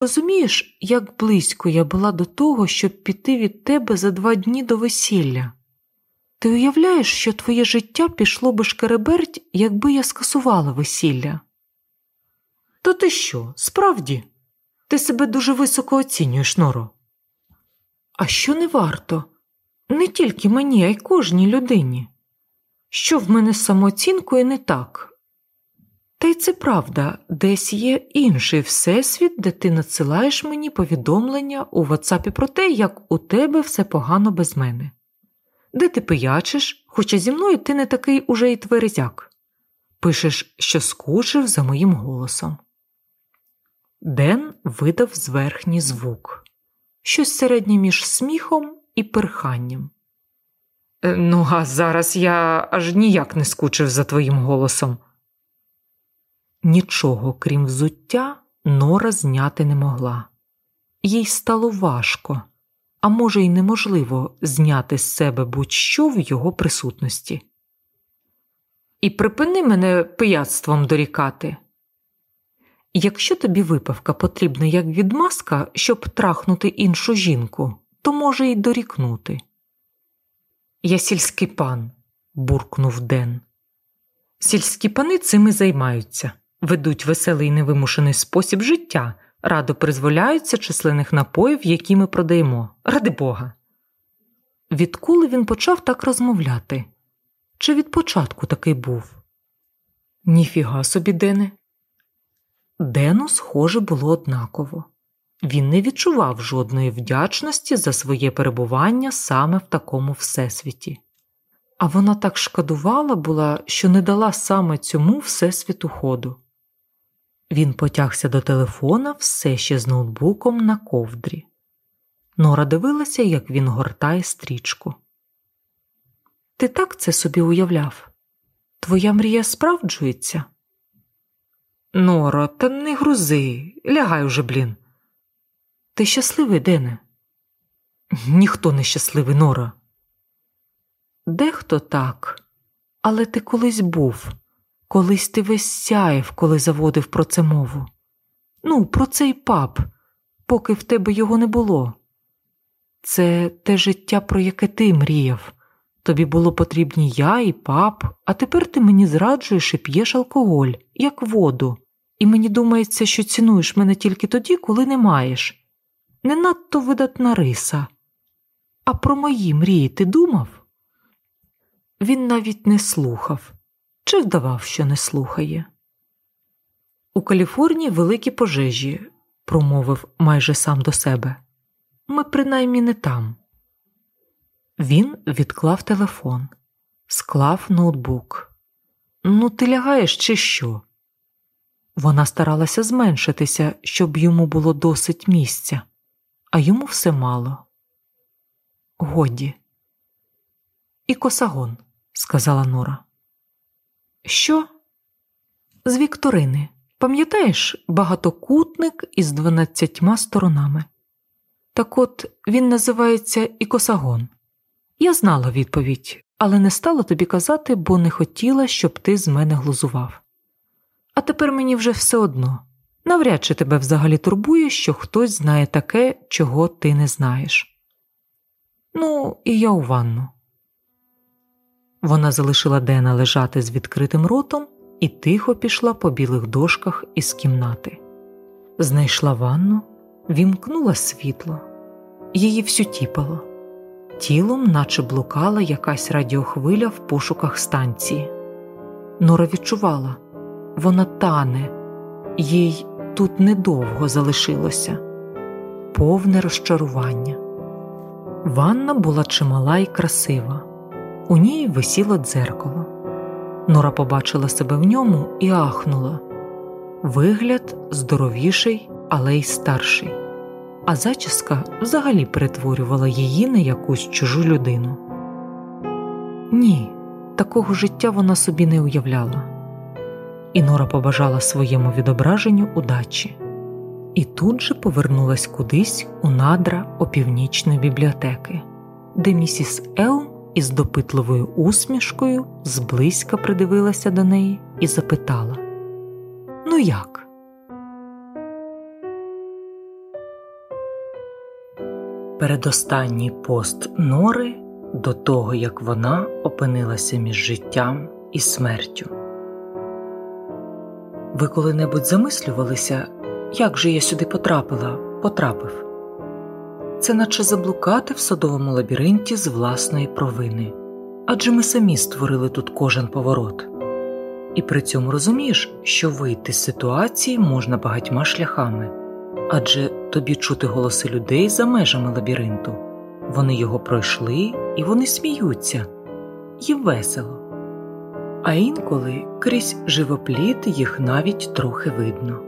Розумієш, як близько я була до того, щоб піти від тебе за два дні до весілля? Ти уявляєш, що твоє життя пішло би шкереберть, якби я скасувала весілля? То ти що, справді? Ти себе дуже високо оцінюєш, Норо. А що не варто? Не тільки мені, а й кожній людині. Що в мене з самооцінкою не так? Та й це правда, десь є інший всесвіт, де ти надсилаєш мені повідомлення у ватсапі про те, як у тебе все погано без мене, де ти пиячиш, хоча зі мною ти не такий уже й тверезяк. Пишеш, що скучив за моїм голосом. Ден видав зверхній звук, щось середнє між сміхом і перханням. «Е, Ну, а зараз я аж ніяк не скучив за твоїм голосом. Нічого, крім взуття, Нора зняти не могла. Їй стало важко, а може, й неможливо зняти з себе будь-що в його присутності. І припини мене пияцтвом дорікати. Якщо тобі випивка потрібна як відмазка, щоб трахнути іншу жінку, то може й дорікнути. Я сільський пан, буркнув Ден. Сільські пани цим і займаються, ведуть веселий невимушений спосіб життя, радо призволяються численних напоїв, які ми продаємо. Ради Бога. Відколи він почав так розмовляти? Чи від початку такий був? Ніфіга собі, Дене. Дену, схоже, було однаково. Він не відчував жодної вдячності за своє перебування саме в такому всесвіті. А вона так шкодувала була, що не дала саме цьому всесвіту ходу. Він потягся до телефона все ще з ноутбуком на ковдрі. Нора дивилася, як він гортає стрічку. Ти так це собі уявляв? Твоя мрія справджується? Норо, та не грузи, лягай уже, блін. Ти щасливий, Дене? Ніхто не щасливий, Нора. Дехто так, але ти колись був, колись ти весь сяєв, коли заводив про це мову. Ну, про цей пап, поки в тебе його не було. Це те життя, про яке ти мріяв. Тобі було потрібні я і пап, а тепер ти мені зраджуєш і п'єш алкоголь, як воду, і мені думається, що цінуєш мене тільки тоді, коли не маєш. Не надто видатна риса. А про мої мрії ти думав? Він навіть не слухав чи вдавав, що не слухає. У Каліфорнії великі пожежі, промовив майже сам до себе. Ми принаймні не там. Він відклав телефон, склав ноутбук. Ну, ти лягаєш, чи що? Вона старалася зменшитися, щоб йому було досить місця, а йому все мало. Годі. І косагон, сказала Нора. Що? З Вікторини. Пам'ятаєш багатокутник із дванадцятьма сторонами? Так от він називається Ікосагон. Я знала відповідь, але не стала тобі казати, бо не хотіла, щоб ти з мене глузував. А тепер мені вже все одно. Навряд чи тебе взагалі турбує, що хтось знає таке, чого ти не знаєш. Ну, і я у ванну. Вона залишила Дена лежати з відкритим ротом і тихо пішла по білих дошках із кімнати. Знайшла ванну, вімкнула світло, її всю тіпало. Тілом, наче блукала якась радіохвиля в пошуках станції. Нора відчувала, вона тане, їй тут недовго залишилося, повне розчарування. Ванна була чимала і красива, у ній висіло дзеркало. Нора побачила себе в ньому і ахнула вигляд здоровіший, але й старший, а зачіска взагалі перетворювала її на якусь чужу людину. Ні, такого життя вона собі не уявляла. І Нора побажала своєму відображенню удачі, і тут же повернулась кудись у надра опівнічної бібліотеки, де місіс Із допитливою усмішкою зблизька придивилася до неї і запитала: Ну як? Передостанній пост Нори до того, як вона опинилася між життям і смертю. Ви коли-небудь замислювалися, як же я сюди потрапила, потрапив? Це наче заблукати в садовому лабіринті з власної провини, адже ми самі створили тут кожен поворот. І при цьому розумієш, що вийти з ситуації можна багатьма шляхами, адже тобі чути голоси людей за межами лабіринту. Вони його пройшли і вони сміються, їм весело. А інколи крізь живопліт їх навіть трохи видно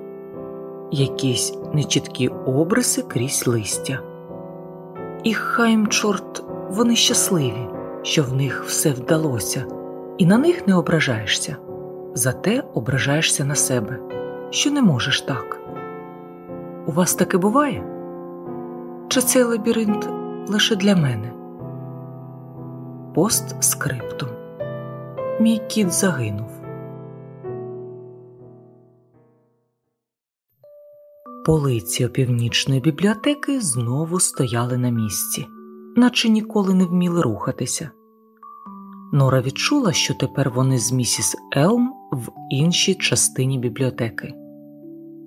якісь нечіткі обриси крізь листя. І хай їм, чорт, вони щасливі, що в них все вдалося, і на них не ображаєшся, зате ображаєшся на себе, що не можеш так. У вас таке буває? Чи цей лабіринт лише для мене? Пост скриптум. Мій кіт загинув. Полиці опівнічної бібліотеки знову стояли на місці, наче ніколи не вміли рухатися. Нора відчула, що тепер вони з місіс Елм в іншій частині бібліотеки,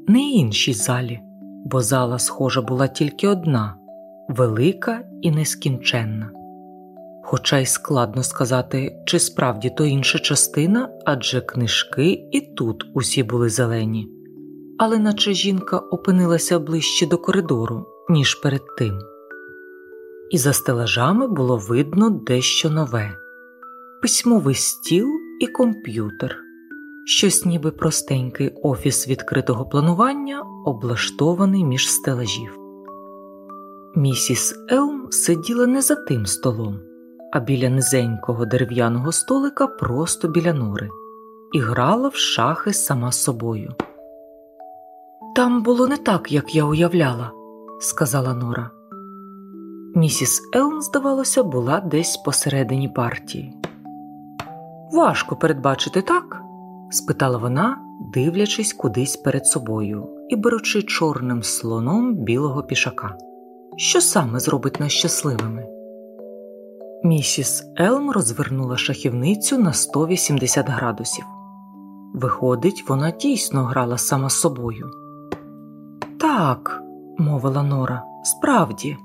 не іншій залі, бо зала, схожа, була тільки одна велика і нескінченна. Хоча й складно сказати, чи справді то інша частина, адже книжки і тут усі були зелені але наче жінка опинилася ближче до коридору, ніж перед тим. І за стелажами було видно дещо нове письмовий стіл і комп'ютер, щось ніби простенький офіс відкритого планування, облаштований між стелажів. Місіс Елм сиділа не за тим столом, а біля низенького дерев'яного столика просто біля нори, і грала в шахи сама собою. Там було не так, як я уявляла, сказала Нора. Місіс Елм, здавалося, була десь посередині партії. Важко передбачити так? спитала вона, дивлячись кудись перед собою і беручи чорним слоном білого пішака. Що саме зробить нас щасливими? Місіс Елм розвернула шахівницю на 180 градусів. Виходить, вона дійсно грала сама з собою. Так, мовила Нора, справді,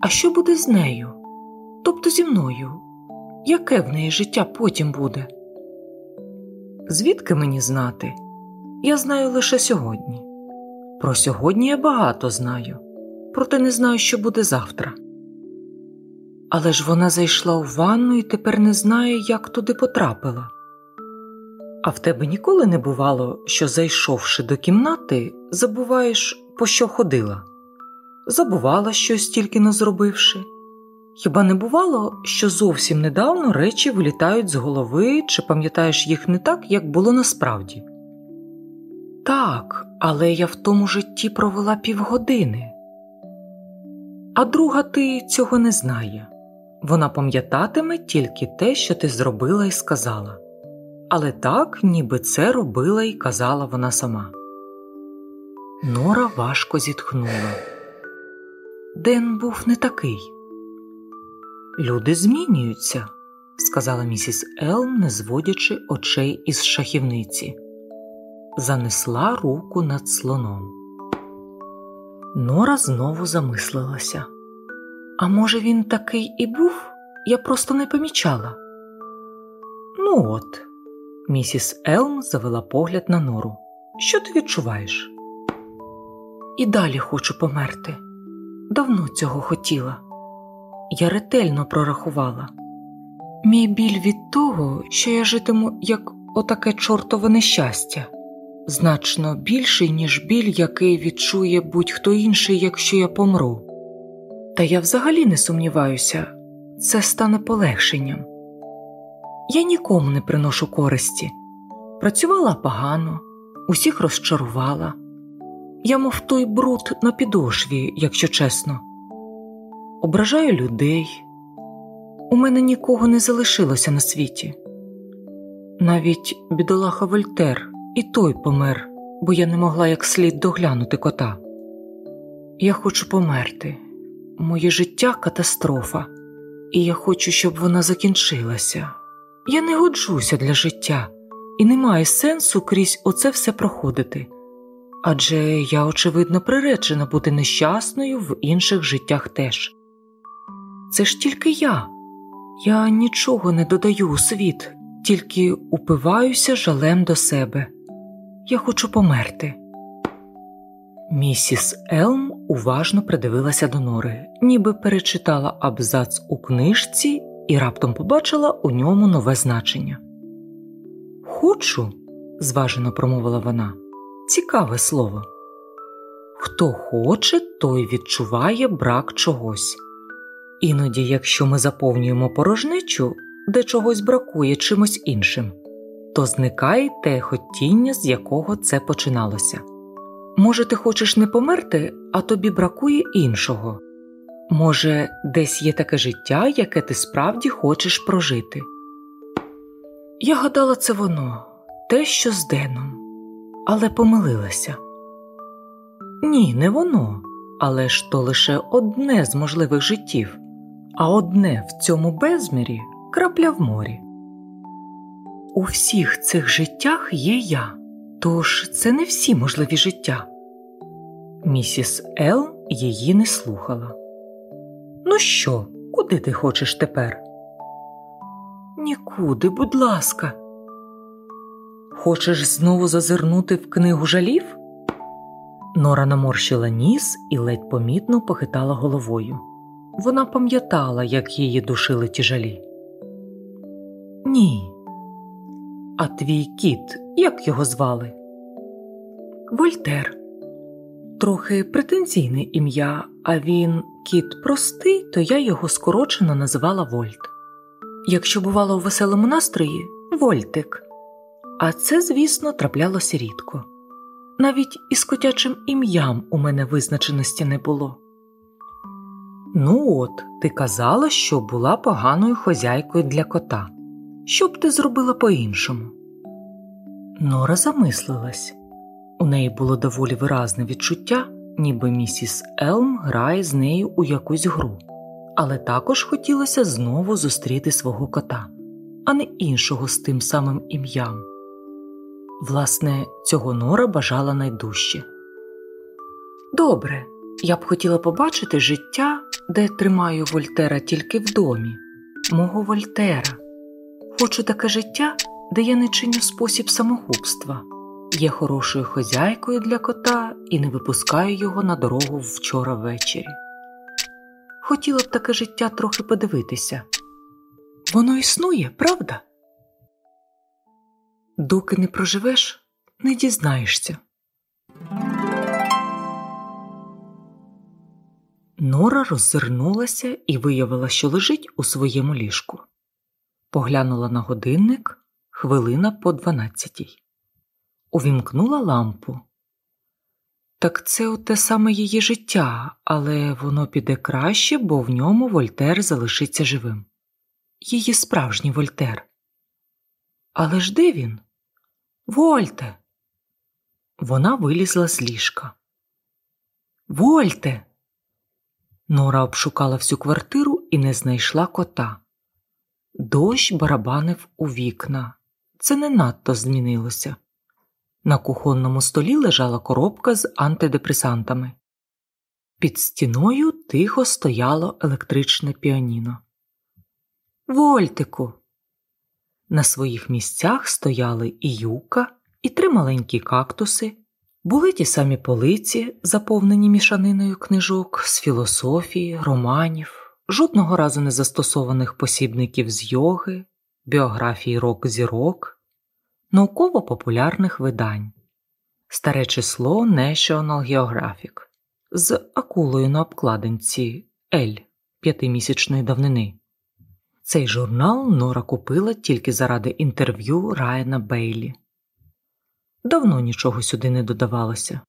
а що буде з нею? Тобто зі мною? Яке в неї життя потім буде? Звідки мені знати? Я знаю лише сьогодні. Про сьогодні я багато знаю, проте не знаю, що буде завтра. Але ж вона зайшла у ванну і тепер не знає, як туди потрапила. А в тебе ніколи не бувало, що, зайшовши до кімнати, забуваєш, по що ходила? Забувала щось тільки не зробивши. Хіба не бувало, що зовсім недавно речі вилітають з голови, чи пам'ятаєш їх не так, як було насправді? Так, але я в тому житті провела півгодини. А друга ти цього не знає. Вона пам'ятатиме тільки те, що ти зробила і сказала але так, ніби це робила і казала вона сама. Нора важко зітхнула. Ден був не такий. Люди змінюються, сказала місіс Елм, не зводячи очей із шахівниці. Занесла руку над слоном. Нора знову замислилася. А може, він такий і був? Я просто не помічала. Ну от, Місіс Елм завела погляд на нору. Що ти відчуваєш? І далі хочу померти. Давно цього хотіла. Я ретельно прорахувала. Мій біль від того, що я житиму як отаке чортове нещастя, значно більший, ніж біль, який відчує будь-хто інший, якщо я помру. Та я взагалі не сумніваюся, це стане полегшенням. Я нікому не приношу користі. Працювала погано, усіх розчарувала. Я, мов той бруд на підошві, якщо чесно. Ображаю людей. У мене нікого не залишилося на світі. Навіть бідолаха Вольтер і той помер, бо я не могла як слід доглянути кота. Я хочу померти, моє життя катастрофа, і я хочу, щоб вона закінчилася. Я не годжуся для життя, і немає сенсу крізь оце все проходити. Адже я, очевидно, приречена бути нещасною в інших життях теж. Це ж тільки я, я нічого не додаю у світ, тільки упиваюся жалем до себе. Я хочу померти. Місіс Елм уважно придивилася до нори, ніби перечитала абзац у книжці і раптом побачила у ньому нове значення. Хочу, зважено промовила вона, цікаве слово. Хто хоче, той відчуває брак чогось. Іноді, якщо ми заповнюємо порожнечу, де чогось бракує чимось іншим, то зникає те хотіння, з якого це починалося. Може, ти хочеш не померти, а тобі бракує іншого. Може, десь є таке життя, яке ти справді хочеш прожити. Я гадала, це воно, те, що з Деном, але помилилася. Ні, не воно, але ж то лише одне з можливих життів, а одне в цьому безмірі крапля в морі. У всіх цих життях є я, тож це не всі можливі життя. Місіс Ел її не слухала. Ну що, куди ти хочеш тепер? Нікуди, будь ласка. Хочеш знову зазирнути в книгу жалів? Нора наморщила ніс і ледь помітно похитала головою. Вона пам'ятала, як її душили ті жалі. Ні. А твій кіт, як його звали? Вольтер. Трохи претензійне ім'я, а він кіт простий, то я його скорочено називала Вольт. Якщо бувала у веселому настрої Вольтик. А це, звісно, траплялося рідко. Навіть із котячим ім'ям у мене визначеності не було. Ну, от, ти казала, що була поганою хозяйкою для кота. Що б ти зробила по-іншому? Нора замислилась. У неї було доволі виразне відчуття, ніби місіс Елм грає з нею у якусь гру, але також хотілося знову зустріти свого кота, а не іншого з тим самим ім'ям. Власне, цього Нора бажала найдужче. Добре, я б хотіла побачити життя, де тримаю Вольтера тільки в домі, мого Вольтера. Хочу таке життя, де я не чиню спосіб самогубства, є хорошою хозяйкою для кота і не випускаю його на дорогу вчора ввечері. Хотіла б таке життя трохи подивитися. Воно існує, правда? Доки не проживеш, не дізнаєшся. Нора роззирнулася і виявила, що лежить у своєму ліжку. Поглянула на годинник хвилина по дванадцятій. Увімкнула лампу. Так це от те саме її життя, але воно піде краще, бо в ньому Вольтер залишиться живим. Її справжній Вольтер. Але ж де він? Вольте. Вона вилізла з ліжка. Вольте. Нора обшукала всю квартиру і не знайшла кота. Дощ барабанив у вікна. Це не надто змінилося. На кухонному столі лежала коробка з антидепресантами. Під стіною тихо стояло електричне піаніно. Вольтику. На своїх місцях стояли і юка, і три маленькі кактуси, були ті самі полиці, заповнені мішаниною книжок з філософії, романів, жодного разу не застосованих посібників з йоги, біографії рок зірок, науково-популярних видань, старе число National Geographic з акулою на обкладинці L п'ятимісячної давнини. Цей журнал Нора купила тільки заради інтерв'ю Райана Бейлі. Давно нічого сюди не додавалося.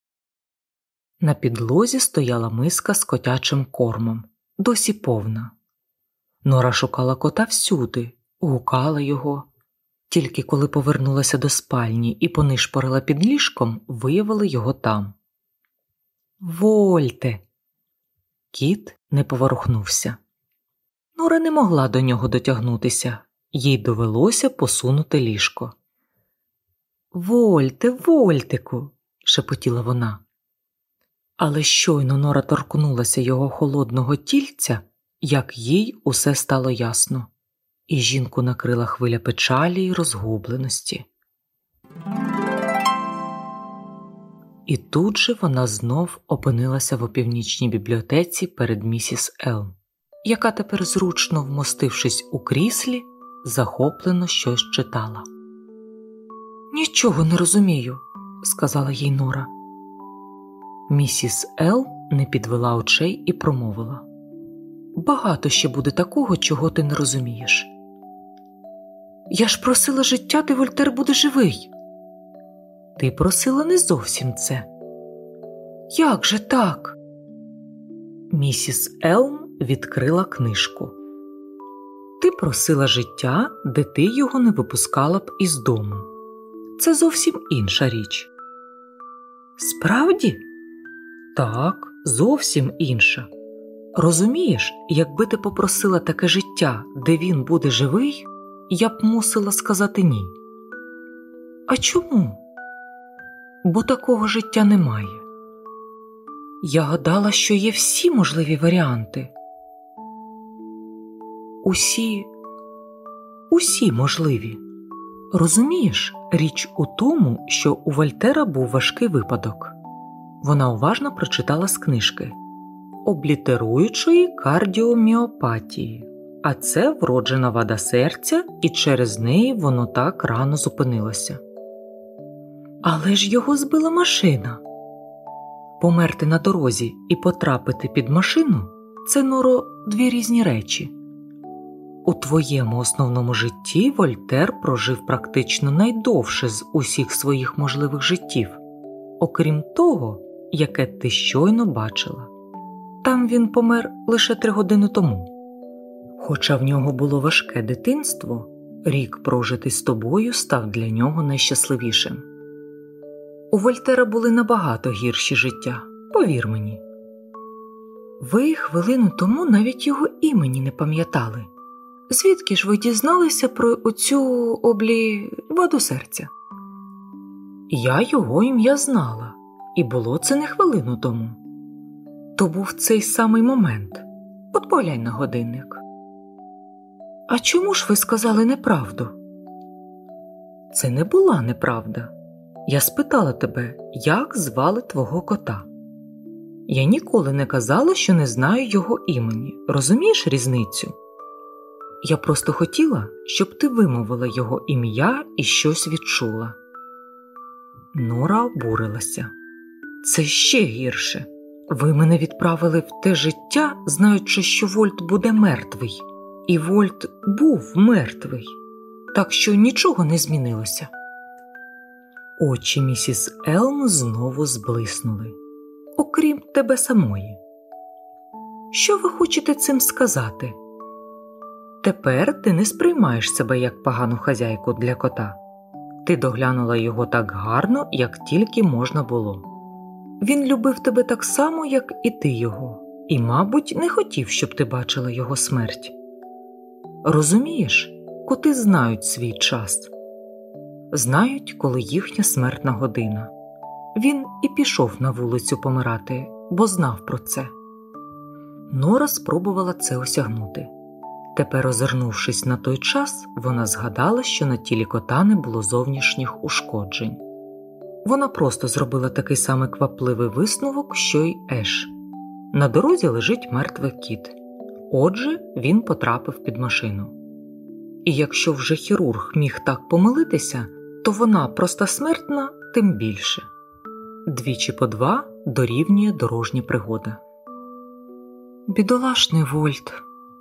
На підлозі стояла миска з котячим кормом, досі повна. Нора шукала кота всюди, гукала його. Тільки коли повернулася до спальні і понишпорила під ліжком, виявили його там. Вольте. Кіт не поворухнувся. Нора не могла до нього дотягнутися, їй довелося посунути ліжко. Вольте, Вольтику, шепотіла вона. Але щойно Нора торкнулася його холодного тільця, як їй усе стало ясно, і жінку накрила хвиля печалі й розгубленості. І тут же вона знов опинилася в опівнічній бібліотеці перед місіс Елм, яка тепер, зручно вмостившись у кріслі, захоплено щось читала. Нічого не розумію, сказала їй Нора. Місіс Ел не підвела очей і промовила Багато ще буде такого, чого ти не розумієш. Я ж просила життя, де Вольтер буде живий. Ти просила не зовсім це. Як же так? Місіс Елм відкрила книжку. Ти просила життя, де ти його не випускала б із дому. Це зовсім інша річ. Справді? Так, зовсім інша. Розумієш, якби ти попросила таке життя, де він буде живий, я б мусила сказати ні. А чому? Бо такого життя немає. Я гадала, що є всі можливі варіанти. Усі, усі можливі. Розумієш, річ у тому, що у Вольтера був важкий випадок. Вона уважно прочитала з книжки облітеруючої кардіоміопатії, а це вроджена вада серця, і через неї воно так рано зупинилося. Але ж його збила машина. Померти на дорозі і потрапити під машину це норо дві різні речі. У твоєму основному житті Вольтер прожив практично найдовше з усіх своїх можливих життів, окрім того, яке ти щойно бачила. Там він помер лише три години тому. Хоча в нього було важке дитинство, рік прожитий з тобою став для нього найщасливішим. У Вольтера були набагато гірші життя, повір мені. Ви хвилину тому навіть його імені не пам'ятали. Звідки ж ви дізналися про оцю облі ваду серця? Я його ім'я знала, і було це не хвилину тому. То був цей самий момент. От поглянь на годинник. А чому ж ви сказали неправду? Це не була неправда. Я спитала тебе, як звали твого кота. Я ніколи не казала, що не знаю його імені. Розумієш різницю? Я просто хотіла, щоб ти вимовила його ім'я і щось відчула. Нора обурилася. Це ще гірше. Ви мене відправили в те життя, знаючи, що Вольт буде мертвий, і Вольт був мертвий, так що нічого не змінилося. Очі місіс Елм знову зблиснули, окрім тебе самої. Що ви хочете цим сказати? Тепер ти не сприймаєш себе як погану хазяйку для кота. Ти доглянула його так гарно, як тільки можна було. Він любив тебе так само, як і ти його, і, мабуть, не хотів, щоб ти бачила його смерть. Розумієш, коти знають свій час, знають, коли їхня смертна година. Він і пішов на вулицю помирати, бо знав про це. Нора спробувала це осягнути. Тепер, озирнувшись на той час, вона згадала, що на тілі кота не було зовнішніх ушкоджень. Вона просто зробила такий самий квапливий висновок, що й Еш. На дорозі лежить мертвий кіт. Отже, він потрапив під машину. І якщо вже хірург міг так помилитися, то вона проста смертна тим більше. Двічі по два дорівнює дорожня пригода. Бідолашний Вольт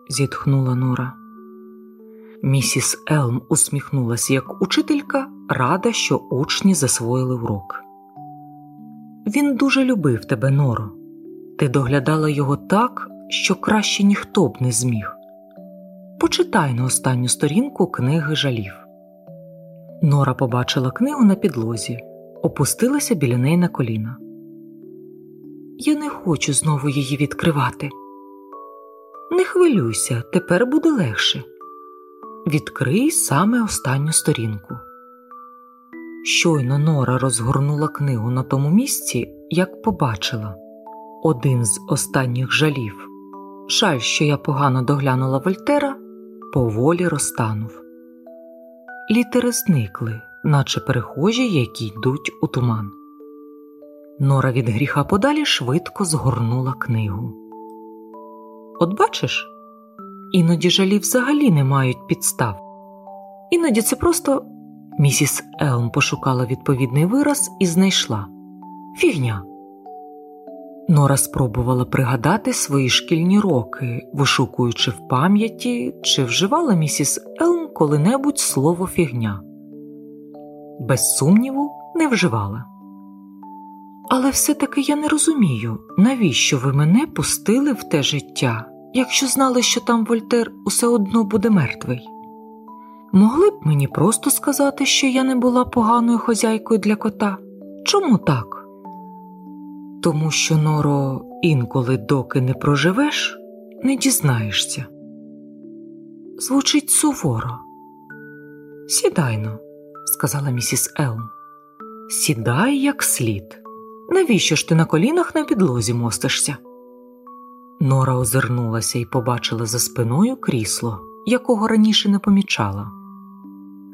зітхнула Нора. Місіс Елм усміхнулася як учителька, рада, що учні засвоїли урок. Він дуже любив тебе, Норо. Ти доглядала його так, що краще ніхто б не зміг. Почитай на останню сторінку книги жалів. Нора побачила книгу на підлозі, опустилася біля неї на коліна. Я не хочу знову її відкривати Не хвилюйся, тепер буде легше. Відкрий саме останню сторінку. Щойно Нора розгорнула книгу на тому місці, як побачила один з останніх жалів. Жаль, що я погано доглянула Вольтера, поволі розтанув. Літери зникли, наче перехожі, які йдуть у туман. Нора від гріха подалі швидко згорнула книгу. От бачиш, іноді жалі взагалі не мають підстав. Іноді це просто місіс Елм пошукала відповідний вираз і знайшла фігня. Нора спробувала пригадати свої шкільні роки, вишукуючи в пам'яті, чи вживала місіс Елм коли-небудь слово фігня. Без сумніву, не вживала. Але все-таки я не розумію, навіщо ви мене пустили в те життя, якщо знали, що там Вольтер усе одно буде мертвий. Могли б мені просто сказати, що я не була поганою хозяйкою для кота? Чому так? Тому що, Норо, інколи, доки не проживеш, не дізнаєшся. Звучить суворо. Сідайно, сказала місіс Елм. Сідай як слід. Навіщо ж ти на колінах на підлозі мостишся? Нора озирнулася і побачила за спиною крісло, якого раніше не помічала.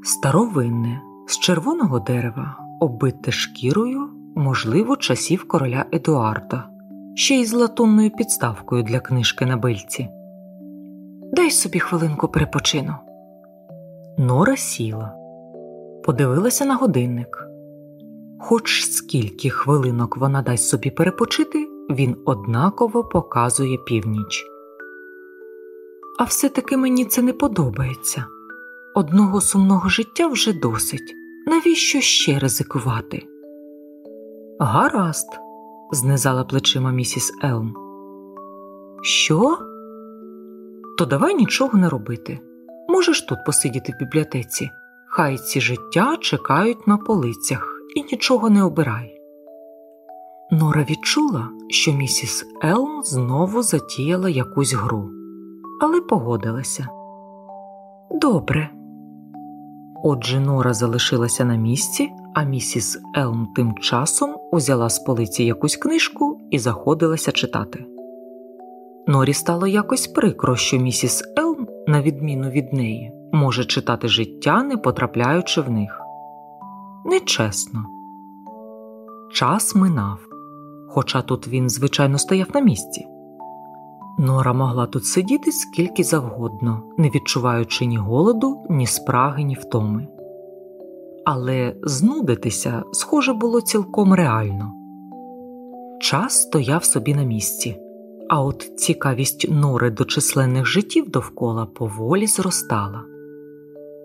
Старовинне, з червоного дерева, оббите шкірою, можливо, часів короля Едуарда, ще й з латунною підставкою для книжки на бильці. Дай собі хвилинку перепочину. Нора сіла, подивилася на годинник. Хоч скільки хвилинок вона дасть собі перепочити, він однаково показує північ. А все-таки мені це не подобається. Одного сумного життя вже досить. Навіщо ще ризикувати? Гаразд, знизала плечима місіс Елм. Що? То давай нічого не робити. Можеш тут посидіти в бібліотеці. Хай ці життя чекають на полицях і нічого не обирай. Нора відчула, що місіс Елм знову затіяла якусь гру, але погодилася. Добре. Отже, Нора залишилася на місці, а місіс Елм тим часом узяла з полиці якусь книжку і заходилася читати. Норі стало якось прикро, що місіс Елм, на відміну від неї, може читати життя, не потрапляючи в них. Нечесно. Час минав, хоча тут він, звичайно, стояв на місці. Нора могла тут сидіти скільки завгодно, не відчуваючи ні голоду, ні спраги, ні втоми. Але знудитися, схоже, було цілком реально. Час стояв собі на місці, а от цікавість нори до численних життів довкола поволі зростала.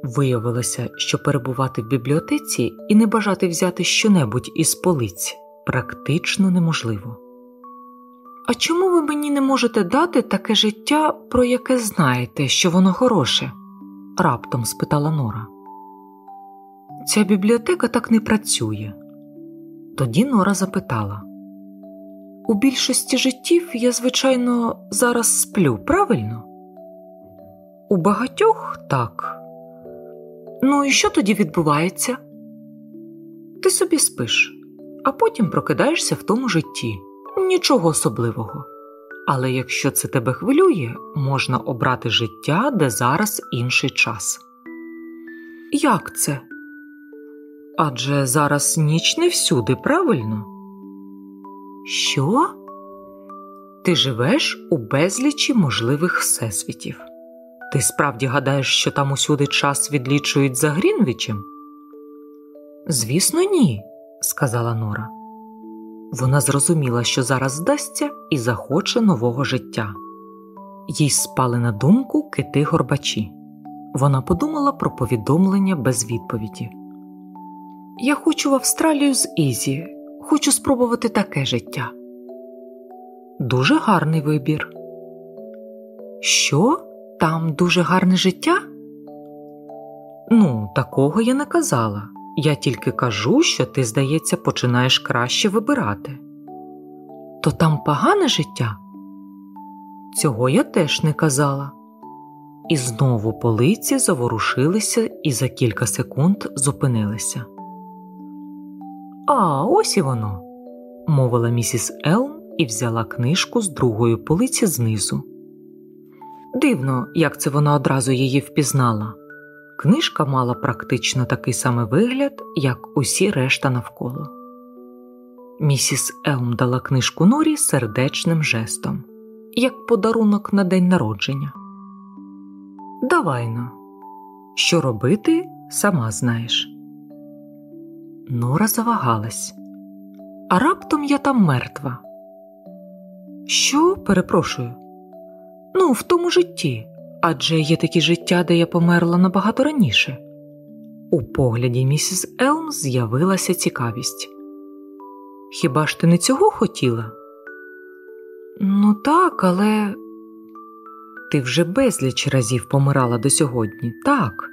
Виявилося, що перебувати в бібліотеці і не бажати взяти щонебудь із полиць практично неможливо. А чому ви мені не можете дати таке життя, про яке знаєте, що воно хороше? раптом спитала Нора. Ця бібліотека так не працює. Тоді Нора запитала У більшості життів я, звичайно, зараз сплю, правильно? У багатьох так. Ну і що тоді відбувається? Ти собі спиш, а потім прокидаєшся в тому житті. Нічого особливого. Але якщо це тебе хвилює, можна обрати життя, де зараз інший час. Як це? Адже зараз ніч не всюди, правильно? Що? Ти живеш у безлічі можливих всесвітів. Ти справді гадаєш, що там усюди час відлічують за Грінвічем? Звісно, ні, сказала Нора. Вона зрозуміла, що зараз здасться і захоче нового життя. Їй спали на думку кити горбачі. Вона подумала про повідомлення без відповіді. Я хочу в Австралію з Ізі, хочу спробувати таке життя. Дуже гарний вибір. Що? Там дуже гарне життя? Ну, такого я не казала. Я тільки кажу, що ти, здається, починаєш краще вибирати. То там погане життя? Цього я теж не казала. І знову полиці заворушилися і за кілька секунд зупинилися. А, ось і воно, мовила місіс Елм і взяла книжку з другої полиці знизу. Дивно, як це вона одразу її впізнала. Книжка мала практично такий самий вигляд, як усі решта навколо. Місіс Елм дала книжку Норі сердечним жестом, як подарунок на день народження. Давай но, що робити, сама знаєш. Нора завагалась, а раптом я там мертва. Що, перепрошую? Ну, в тому житті, адже є такі життя, де я померла набагато раніше. У погляді місіс Елм з'явилася цікавість. Хіба ж ти не цього хотіла? Ну, так, але ти вже безліч разів помирала до сьогодні. Так,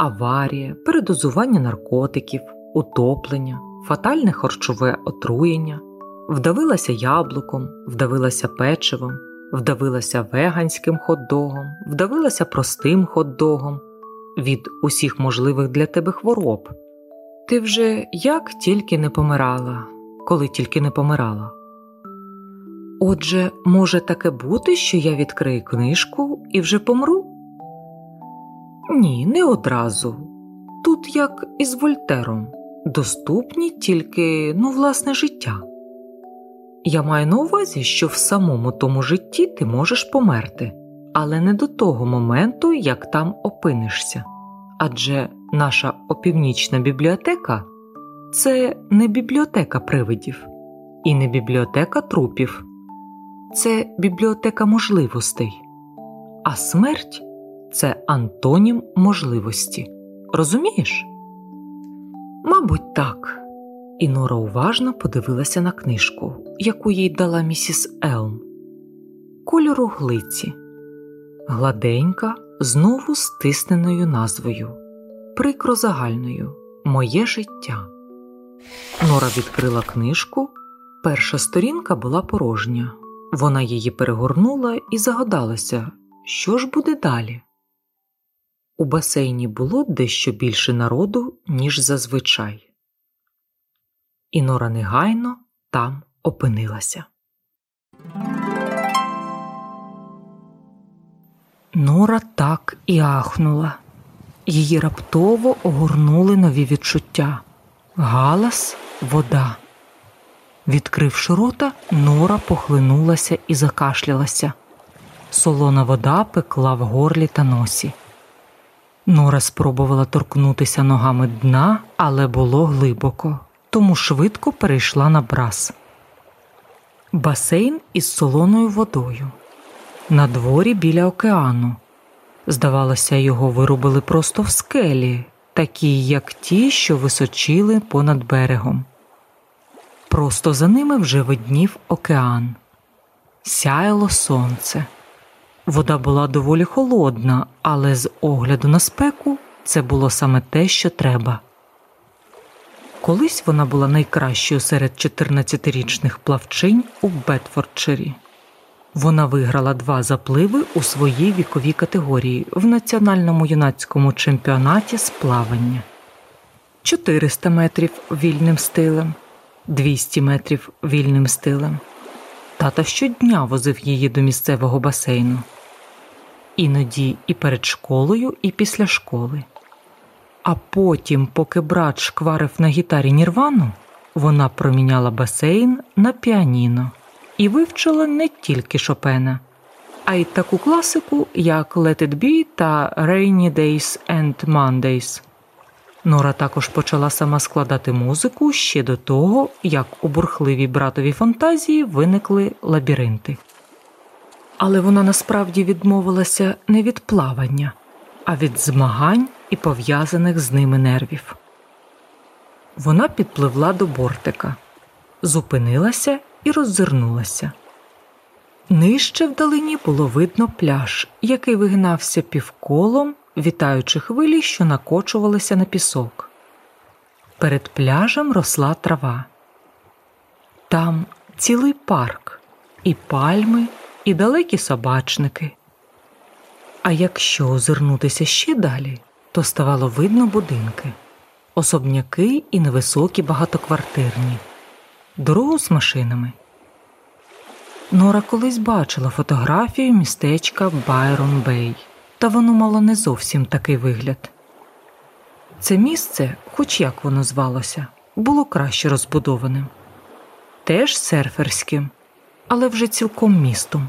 аварія, передозування наркотиків, утоплення, фатальне харчове отруєння, вдавилася яблуком, вдавилася печивом, вдавилася веганським хот-догом, вдавилася простим хот-догом від усіх можливих для тебе хвороб. Ти вже як тільки не помирала, коли тільки не помирала. Отже, може таке бути, що я відкрию книжку і вже помру? Ні, не одразу. Тут як із Вольтером, доступні тільки, ну, власне, життя. Я маю на увазі, що в самому тому житті ти можеш померти, але не до того моменту, як там опинишся. Адже наша опівнічна бібліотека це не бібліотека привидів і не бібліотека трупів це бібліотека можливостей, а смерть це антонім можливості. Розумієш? Мабуть, так. І Нора уважно подивилася на книжку, яку їй дала місіс Елм. Кольору глиці, гладенька, знову стисненою назвою, прикро загальною Моє життя. Нора відкрила книжку. Перша сторінка була порожня, вона її перегорнула і загадалася, що ж буде далі. У басейні було дещо більше народу, ніж зазвичай, і Нора негайно там опинилася. Нора так і ахнула. Її раптово огорнули нові відчуття галас, вода. Відкривши рота, Нора похлинулася і закашлялася. Солона вода пекла в горлі та носі. Нора спробувала торкнутися ногами дна, але було глибоко, тому швидко перейшла на брас. Басейн із солоною водою. На дворі біля океану. Здавалося, його вирубили просто в скелі, такі, як ті, що височили понад берегом. Просто за ними вже виднів океан, сяяло сонце. Вода була доволі холодна, але з огляду на спеку це було саме те, що треба. Колись вона була найкращою серед 14-річних плавчинь у Бетфордширі. Вона виграла два запливи у своїй віковій категорії в національному юнацькому чемпіонаті з плавання 400 метрів вільним стилем. 200 метрів вільним стилем. Тата щодня возив її до місцевого басейну, іноді і перед школою, і після школи. А потім, поки брат шкварив на гітарі Нірвану, вона проміняла басейн на піаніно і вивчила не тільки Шопена, а й таку класику, як «Let it be» та «Rainy Days and Mondays». Нора також почала сама складати музику ще до того, як у бурхливій братовій фантазії виникли лабіринти. Але вона насправді відмовилася не від плавання, а від змагань і пов'язаних з ними нервів. Вона підпливла до бортика, зупинилася і роззирнулася. Нижче вдалині було видно пляж, який вигинався півколом вітаючи хвилі, що накочувалися на пісок. Перед пляжем росла трава. Там цілий парк, і пальми, і далекі собачники. А якщо озирнутися ще далі, то ставало видно будинки, особняки і невисокі багатоквартирні, дорогу з машинами. Нора колись бачила фотографію містечка Байрон Бей, та воно мало не зовсім такий вигляд. Це місце, хоч як воно звалося, було краще розбудованим, теж серферським, але вже цілком містом.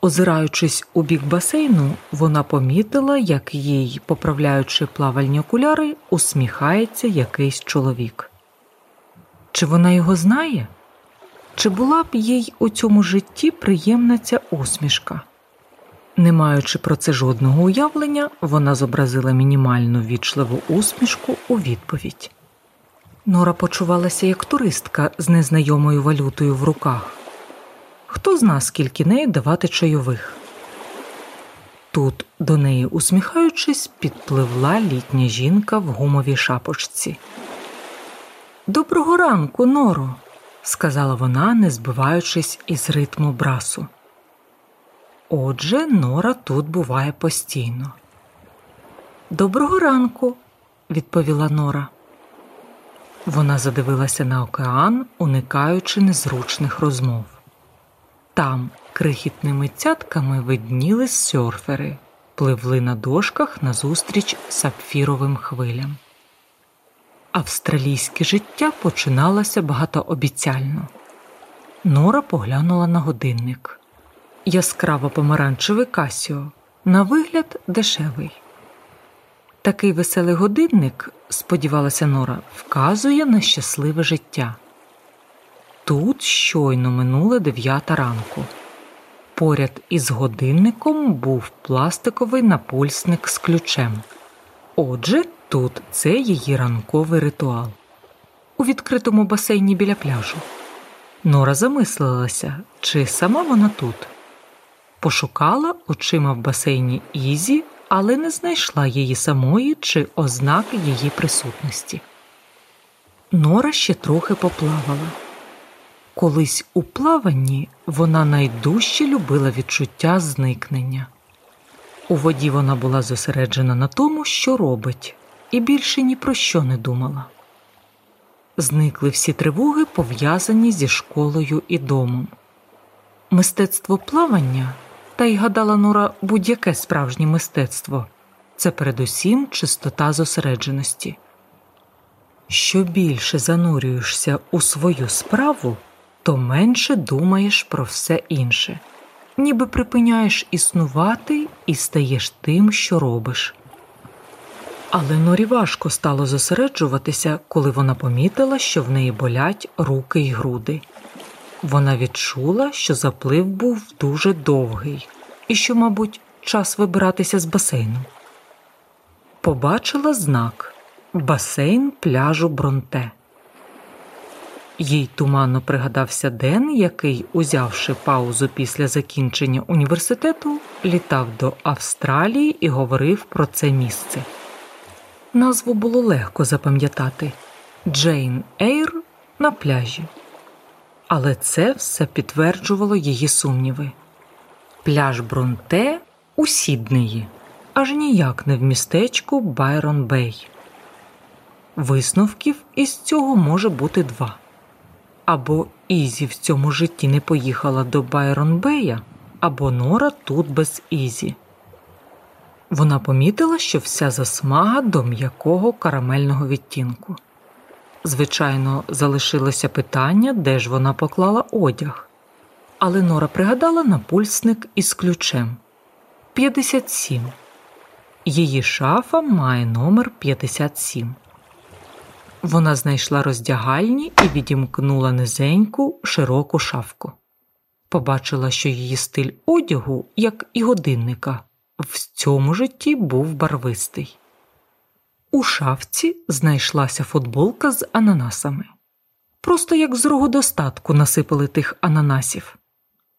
Озираючись у бік басейну, вона помітила, як їй, поправляючи плавальні окуляри, усміхається якийсь чоловік. Чи вона його знає? Чи була б їй у цьому житті приємна ця усмішка? Не маючи про це жодного уявлення, вона зобразила мінімальну вічливу усмішку у відповідь. Нора почувалася як туристка з незнайомою валютою в руках. Хто зна, скільки неї давати чайових? Тут, до неї усміхаючись, підпливла літня жінка в гумовій шапочці. Доброго ранку, Норо, сказала вона, не збиваючись із ритму брасу. Отже, Нора тут буває постійно. Доброго ранку, відповіла Нора. Вона задивилася на океан, уникаючи незручних розмов. Там крихітними цятками видніли серфери, пливли на дошках назустріч сапфіровим хвилям. Австралійське життя починалося багатообіцяльно. Нора поглянула на годинник. Яскраво помаранчевий Касіо, на вигляд дешевий. Такий веселий годинник, сподівалася Нора, вказує на щасливе життя. Тут щойно минула дев'ята ранку. Поряд із годинником був пластиковий напульсник з ключем. Отже, тут це її ранковий ритуал. У відкритому басейні біля пляжу. Нора замислилася, чи сама вона тут. Пошукала очима в басейні Ізі, але не знайшла її самої чи ознак її присутності. Нора ще трохи поплавала. Колись у плаванні вона найдужче любила відчуття зникнення. У воді вона була зосереджена на тому, що робить, і більше ні про що не думала. Зникли всі тривоги, пов'язані зі школою і домом. Мистецтво плавання, та й гадала Нора будь-яке справжнє мистецтво це передусім чистота зосередженості. Що більше занурюєшся у свою справу, то менше думаєш про все інше, ніби припиняєш існувати і стаєш тим, що робиш. Але Норі важко стало зосереджуватися, коли вона помітила, що в неї болять руки й груди. Вона відчула, що заплив був дуже довгий і що, мабуть, час вибиратися з басейну. Побачила знак басейн пляжу Бронте. Їй туманно пригадався день, який, узявши паузу після закінчення університету, літав до Австралії і говорив про це місце. Назву було легко запам'ятати Джейн Ейр на пляжі. Але це все підтверджувало її сумніви. Пляж Бронте у Сіднеї, аж ніяк не в містечку Байрон Бей. Висновків із цього може бути два або Ізі в цьому житті не поїхала до Байрон Бея, або Нора тут без Ізі. Вона помітила, що вся засмага до м'якого карамельного відтінку. Звичайно, залишилося питання, де ж вона поклала одяг, але Нора пригадала напульсник із ключем 57. Її шафа має номер 57. Вона знайшла роздягальні і відімкнула низеньку широку шафку. Побачила, що її стиль одягу, як і годинника, в цьому житті був барвистий. У шафці знайшлася футболка з ананасами. Просто як з рогодостатку насипали тих ананасів,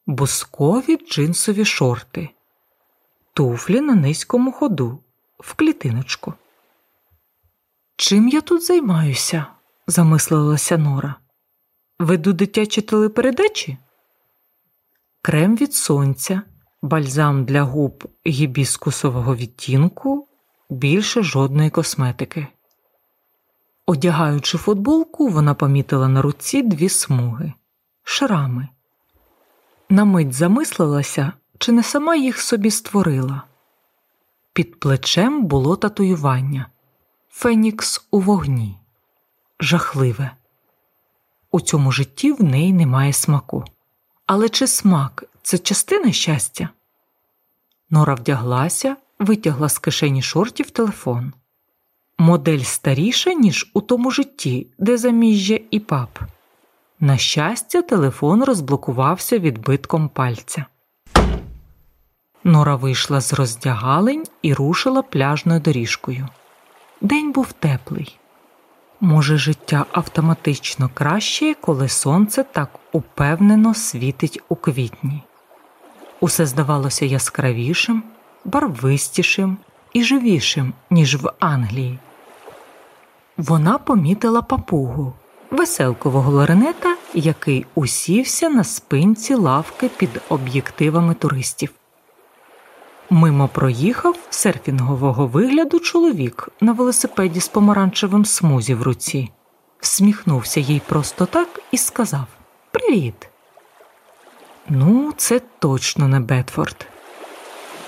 бускові джинсові шорти, туфлі на низькому ходу, в клітиночку. Чим я тут займаюся? замислилася Нора. Веду дитячі телепередачі? крем від сонця, бальзам для губ гібіскусового відтінку, більше жодної косметики. Одягаючи футболку, вона помітила на руці дві смуги шрами. На мить замислилася, чи не сама їх собі створила. Під плечем було татуювання Фенікс у вогні. Жахливе. У цьому житті в неї немає смаку. Але чи смак це частина щастя? Нора вдяглася, витягла з кишені шортів телефон. Модель старіша, ніж у тому житті, де заміжжя і пап. На щастя, телефон розблокувався відбитком пальця. Нора вийшла з роздягалень і рушила пляжною доріжкою. День був теплий. Може, життя автоматично краще, коли сонце так упевнено світить у квітні. Усе здавалося яскравішим, барвистішим і живішим, ніж в Англії. Вона помітила папугу, веселкового ларинета, який усівся на спинці лавки під об'єктивами туристів. Мимо проїхав серфінгового вигляду чоловік на велосипеді з помаранчевим смузі в руці, всміхнувся їй просто так і сказав Привіт. Ну, це точно не Бетфорд.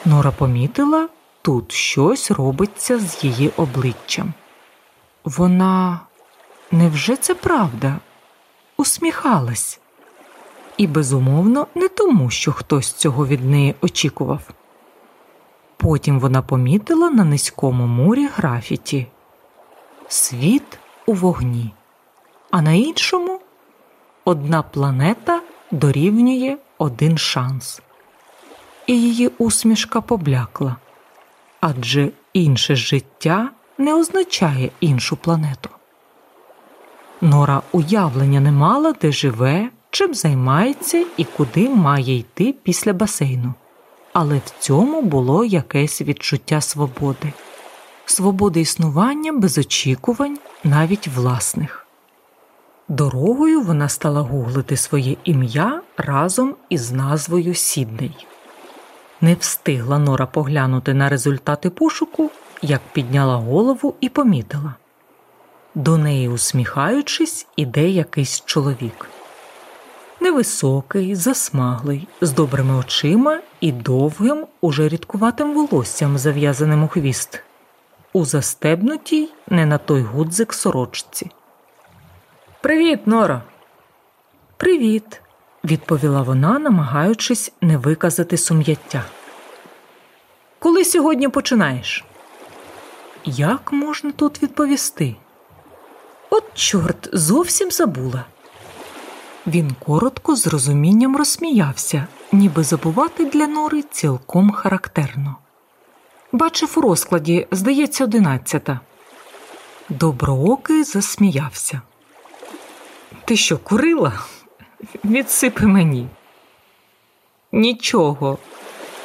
Нора помітила, тут щось робиться з її обличчям. Вона невже це правда? Усміхалась, і, безумовно, не тому, що хтось цього від неї очікував. Потім вона помітила на низькому мурі графіті Світ у вогні, а на іншому одна планета дорівнює один шанс. І її усмішка поблякла адже інше життя не означає іншу планету. Нора уявлення не мала, де живе, чим займається і куди має йти після басейну але в цьому було якесь відчуття свободи, свободи існування без очікувань, навіть власних. Дорогою вона стала гуглити своє ім'я разом із назвою Сідней. Не встигла Нора поглянути на результати пошуку, як підняла голову і помітила. До неї, усміхаючись, іде якийсь чоловік невисокий, засмаглий, з добрими очима і довгим, уже рідкуватим волоссям, зав'язаним у хвіст, у застебнутій, не на той гудзик сорочці. Привіт, Нора. Привіт, відповіла вона, намагаючись не виказати сум'яття. Коли сьогодні починаєш? Як можна тут відповісти? От, чорт, зовсім забула. Він коротко з розумінням розсміявся, ніби забувати для Нори цілком характерно. Бачив у розкладі, здається, одинадцята. Доброокий засміявся. Ти що, курила? Відсипи мені. Нічого,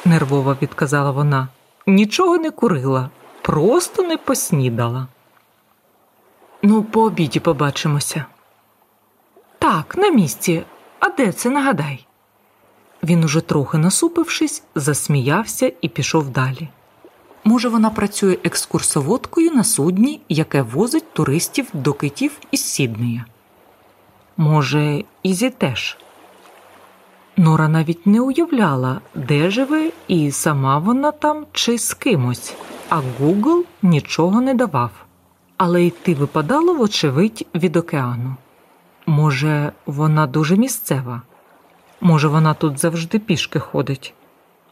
нервово відказала вона. Нічого не курила, просто не поснідала. Ну, по обіді побачимося. Так, на місці. А де це нагадай? Він уже трохи насупившись, засміявся і пішов далі. Може, вона працює екскурсоводкою на судні, яке возить туристів до китів із Сіднея. Може, Ізі теж. Нора навіть не уявляла, де живе, і сама вона там чи з кимось, а Гугл нічого не давав. Але йти випадало, вочевидь, від океану. Може, вона дуже місцева, може, вона тут завжди пішки ходить,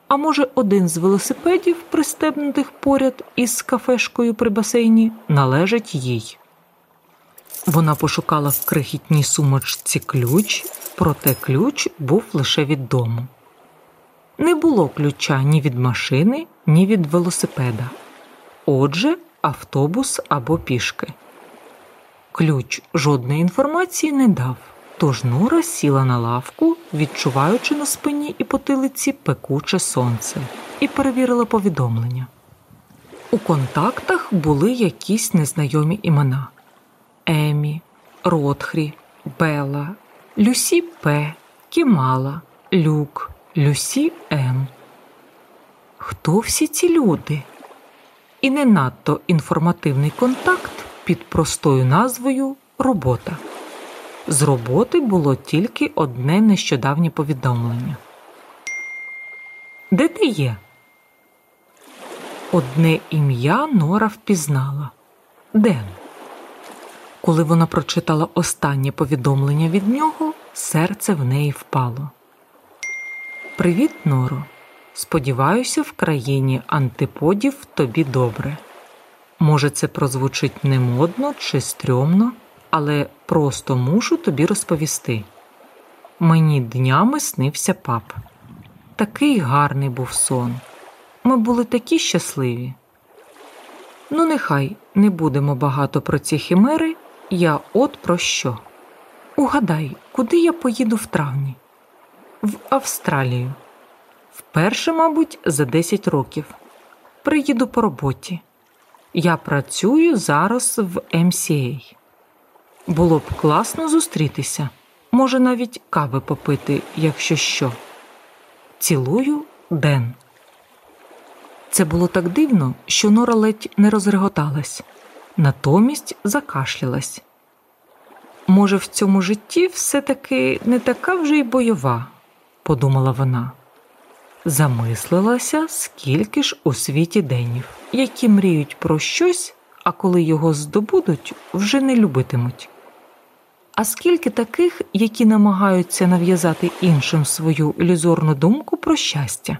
а може, один з велосипедів, пристебнутих поряд із кафешкою при басейні, належить їй. Вона пошукала в крихітній сумочці ключ, проте ключ був лише від дому. Не було ключа ні від машини, ні від велосипеда. Отже, автобус або пішки. Ключ жодної інформації не дав, тож Нора сіла на лавку, відчуваючи на спині і потилиці пекуче сонце, і перевірила повідомлення. У контактах були якісь незнайомі імена Емі, Ротхрі, Бела, Люсі П, Кімала, Люк, Люсі М. Хто всі ці люди? І не надто інформативний контакт під простою назвою Робота. З роботи було тільки одне нещодавнє повідомлення. Де ти є? Одне ім'я Нора впізнала Ден. Коли вона прочитала останнє повідомлення від нього, серце в неї впало. Привіт, Норо. Сподіваюся, в країні антиподів тобі добре. Може, це прозвучить немодно чи стрьомно, але просто мушу тобі розповісти. Мені днями снився пап. Такий гарний був сон. Ми були такі щасливі. Ну, нехай не будемо багато про ці химери, я от про що. Угадай, куди я поїду в травні? В Австралію. Вперше, мабуть, за 10 років. Приїду по роботі. Я працюю зараз в MCA. Було б класно зустрітися, може навіть кави попити, якщо що. Цілую Ден. Це було так дивно, що Нора ледь не розреготалась, натомість закашлялась. Може, в цьому житті все-таки не така вже й бойова, подумала вона. Замислилася, скільки ж у світі денів, які мріють про щось, а коли його здобудуть, вже не любитимуть. А скільки таких, які намагаються нав'язати іншим свою ілюзорну думку про щастя?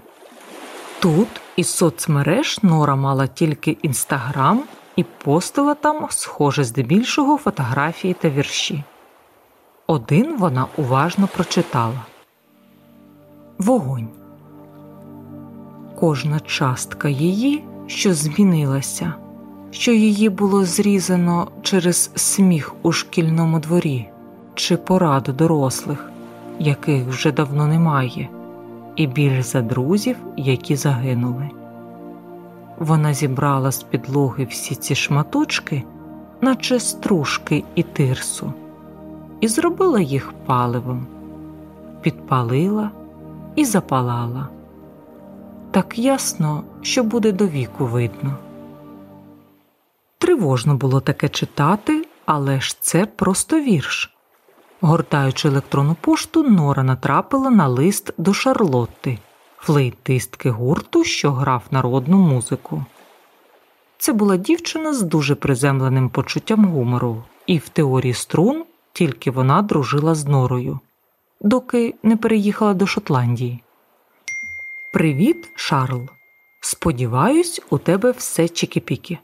Тут із соцмереж Нора мала тільки інстаграм і постила там, схоже, здебільшого фотографії та вірші. Один вона уважно прочитала Вогонь. Кожна частка її, що змінилася, що її було зрізано через сміх у шкільному дворі чи пораду дорослих, яких вже давно немає, і біль за друзів, які загинули. Вона зібрала з підлоги всі ці шматочки, наче стружки і тирсу, і зробила їх паливом, підпалила і запалала. Так ясно, що буде до віку видно. Тривожно було таке читати, але ж це просто вірш. Гортаючи електронну пошту, Нора натрапила на лист до Шарлотти, флейтистки гурту, що грав народну музику. Це була дівчина з дуже приземленим почуттям гумору, і в теорії струн тільки вона дружила з Норою, доки не переїхала до Шотландії. Привіт, Шарл. Сподіваюсь, у тебе все чікі-пікі.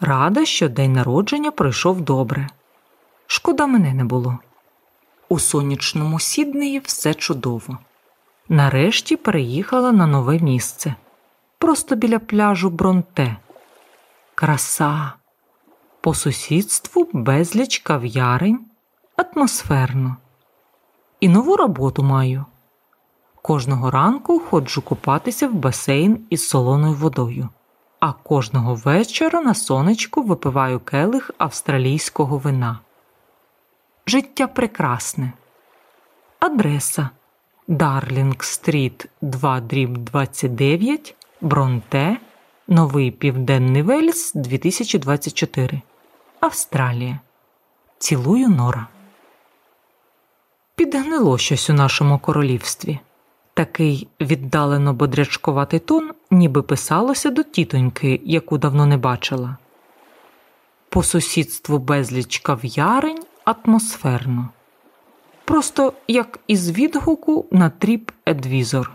Рада, що день народження пройшов добре. Шкода мене не було. У сонячному Сіднеї все чудово. Нарешті переїхала на нове місце, просто біля пляжу Бронте. Краса, по сусідству безліч кав'ярень, атмосферно. І нову роботу маю. Кожного ранку ходжу купатися в басейн із солоною водою, а кожного вечора на сонечку випиваю келих австралійського вина. Життя прекрасне. Адреса Дарлінг Стріт 2 дріб 29 Бронте, Новий Південний Вельс 2024 Австралія. Цілую Нора. Підгнило щось у нашому королівстві. Такий віддалено бодрячкуватий тон, ніби писалося до тітоньки, яку давно не бачила. По сусідству безліч кав'ярень атмосферно, просто як із відгуку на тріп Едвізор.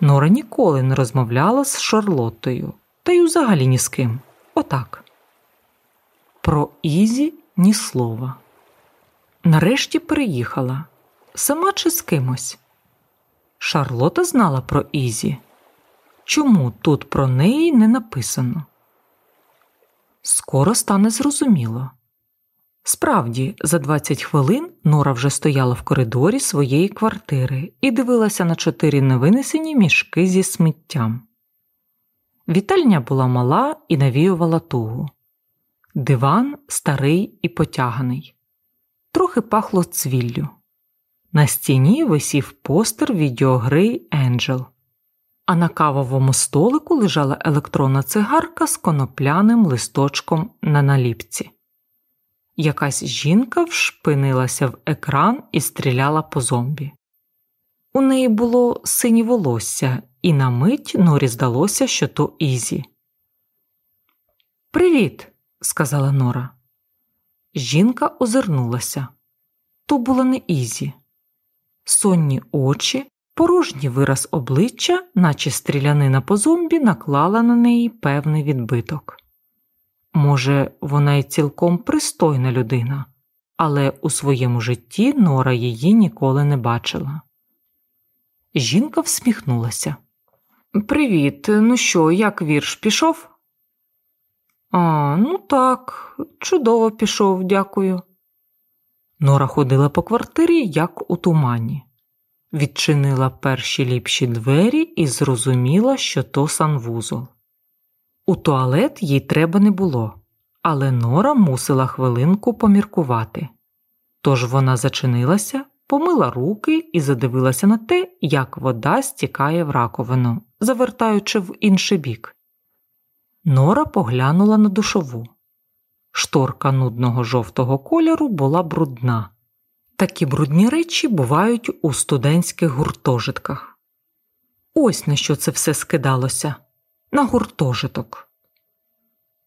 Нора ніколи не розмовляла з Шарлоттою, та й взагалі ні з ким. Отак. Про Ізі ні слова. Нарешті переїхала сама чи з кимось. Шарлота знала про Ізі. Чому тут про неї не написано? Скоро стане зрозуміло. Справді, за 20 хвилин Нора вже стояла в коридорі своєї квартири і дивилася на чотири невинесені мішки зі сміттям. Вітальня була мала і навіювала тугу. Диван старий і потяганий, трохи пахло цвіллю. На стіні висів постер відеогри Енджел, а на кавовому столику лежала електронна цигарка з конопляним листочком на наліпці. Якась жінка вшпинилася в екран і стріляла по зомбі. У неї було сині волосся, і на мить Норі здалося, що то Ізі. Привіт, сказала Нора. Жінка озирнулася. То була не Ізі. Сонні очі, порожній вираз обличчя, наче стрілянина по зомбі, наклала на неї певний відбиток. Може, вона й цілком пристойна людина, але у своєму житті Нора її ніколи не бачила. Жінка всміхнулася. Привіт, ну що, як вірш пішов? А, ну так, чудово пішов, дякую. Нора ходила по квартирі, як у тумані, відчинила перші ліпші двері і зрозуміла, що то санвузол. У туалет їй треба не було, але Нора мусила хвилинку поміркувати. Тож вона зачинилася, помила руки і задивилася на те, як вода стікає в раковину, завертаючи в інший бік. Нора поглянула на душову. Шторка нудного жовтого кольору була брудна. Такі брудні речі бувають у студентських гуртожитках. Ось на що це все скидалося на гуртожиток.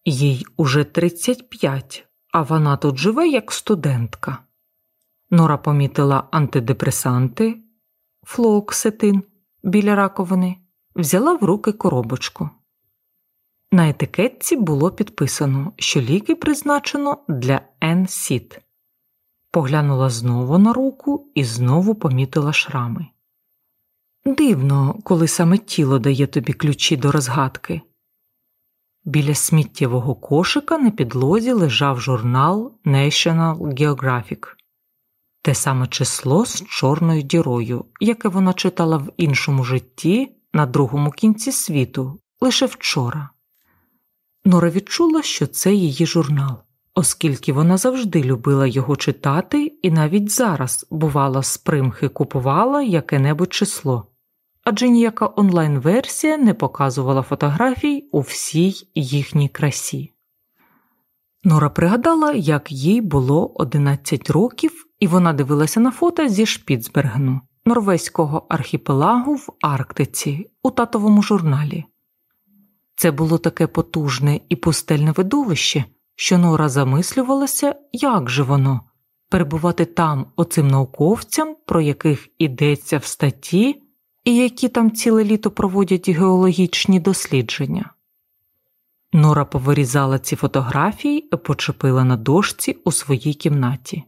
Їй уже 35, а вона тут живе як студентка. Нора помітила антидепресанти, флооксетин біля раковини, взяла в руки коробочку. На етикетці було підписано, що ліки призначено для НСІД. Поглянула знову на руку і знову помітила шрами. Дивно, коли саме тіло дає тобі ключі до розгадки. Біля сміттєвого кошика на підлозі лежав журнал National Geographic, те саме число з чорною дірою, яке вона читала в іншому житті на другому кінці світу лише вчора. Нора відчула, що це її журнал, оскільки вона завжди любила його читати і навіть зараз, бувало, з примхи купувала яке-небудь число, адже ніяка онлайн-версія не показувала фотографій у всій їхній красі. Нора пригадала, як їй було 11 років, і вона дивилася на фото зі Шпіцбергену, норвезького архіпелагу в Арктиці у татовому журналі. Це було таке потужне і пустельне видовище, що Нора замислювалася, як же воно перебувати там оцим науковцям, про яких ідеться в статті, і які там ціле літо проводять геологічні дослідження. Нора повирізала ці фотографії і почепила на дошці у своїй кімнаті,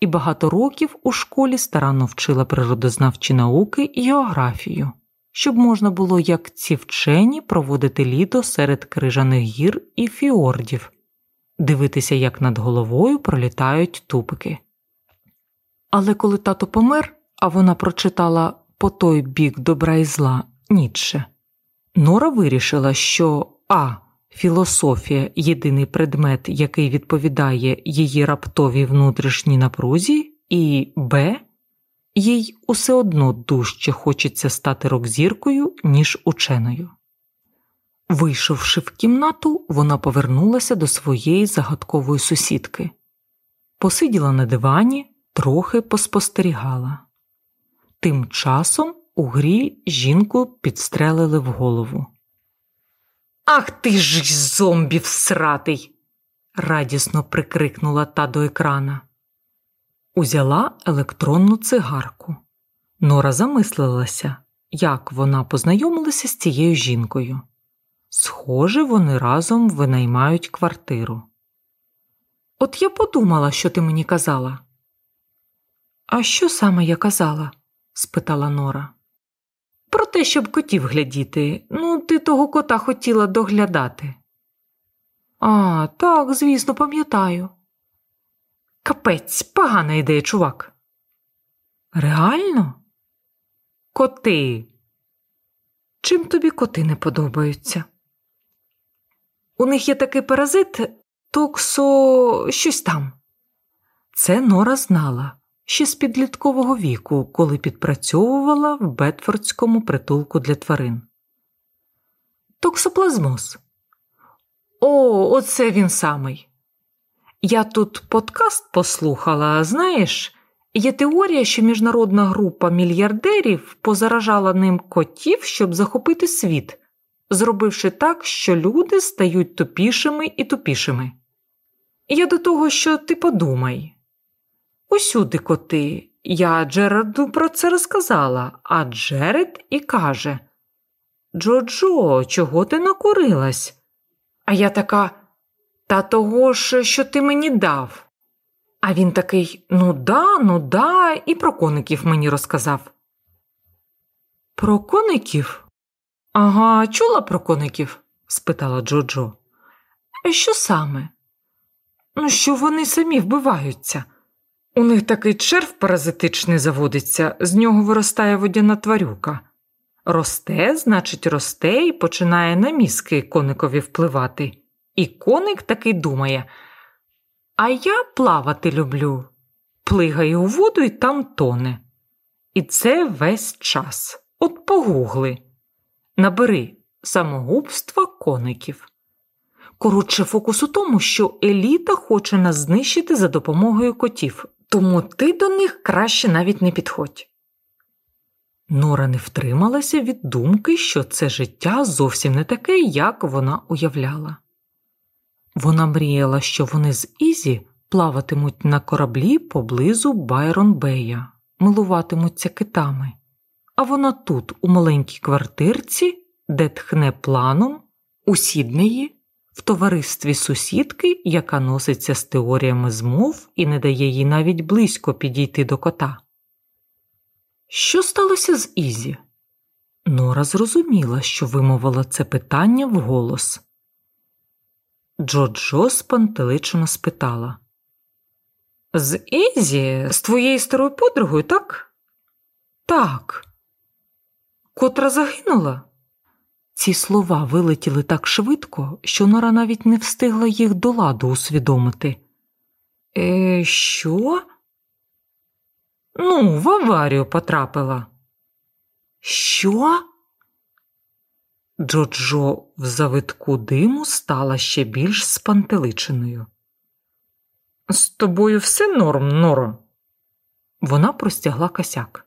і багато років у школі старанно вчила природознавчі науки і географію щоб можна було, як ці вчені, проводити літо серед крижаних гір і фіордів, дивитися, як над головою пролітають тупики. Але коли тато помер, а вона прочитала по той бік добра і зла Ніцше, Нора вирішила, що А. Філософія єдиний предмет, який відповідає її раптовій внутрішній напрузі, і Б їй усе одно дужче хочеться стати рок-зіркою, ніж ученою. Вийшовши в кімнату, вона повернулася до своєї загадкової сусідки, посиділа на дивані, трохи поспостерігала. Тим часом у грі жінку підстрелили в голову. Ах ти ж зомбі всратий! радісно прикрикнула та до екрана. Узяла електронну цигарку. Нора замислилася, як вона познайомилася з цією жінкою. Схоже, вони разом винаймають квартиру. От я подумала, що ти мені казала. А що саме я казала? Спитала Нора. Про те, щоб котів глядіти. Ну, ти того кота хотіла доглядати. А, так, звісно, пам'ятаю. Капець, погана ідея, чувак. Реально? Коти. Чим тобі коти не подобаються? У них є такий паразит, токсо щось там. Це Нора знала, ще з підліткового віку, коли підпрацьовувала в Бетфордському притулку для тварин. Токсоплазмоз. О, оце він самий. Я тут подкаст послухала, знаєш, є теорія, що міжнародна група мільярдерів позаражала ним котів, щоб захопити світ, зробивши так, що люди стають тупішими і тупішими. Я до того, що ти подумай. Усюди коти. Я Джерарду про це розказала, а Джеред і каже Джо-Джо, чого ти накурилась? А я така, та того ж, що ти мені дав. А він такий ну да, ну да, і про коників мені розказав. Про коників? Ага, чула про коників? спитала Джо-Джо. Що саме? Ну, що вони самі вбиваються. У них такий черв паразитичний заводиться, з нього виростає водяна тварюка. Росте, значить, росте і починає на мізки коникові впливати. І коник таки думає: А я плавати люблю, плигає у воду і там тоне. І це весь час. От погугли. Набери самогубства коників. Коротше, фокус у тому, що еліта хоче нас знищити за допомогою котів, тому ти до них краще навіть не підходь. Нора не втрималася від думки, що це життя зовсім не таке, як вона уявляла. Вона мріяла, що вони з Ізі плаватимуть на кораблі поблизу Байрон Бея, милуватимуться китами, а вона тут, у маленькій квартирці, де тхне планом, у Сіднеї, в товаристві сусідки, яка носиться з теоріями змов і не дає їй навіть близько підійти до кота. Що сталося з Ізі? Нора зрозуміла, що вимовила це питання вголос. Джо-Джо спантеличено спитала. З Ізі, з твоєю старою подругою, так? Так. Котра загинула? Ці слова вилетіли так швидко, що Нора навіть не встигла їх до ладу усвідомити. Е, Що? Ну, в аварію потрапила. Що? Джоджо в завитку диму стала ще більш спантеличеною. З тобою все норм, Норо. Вона простягла косяк.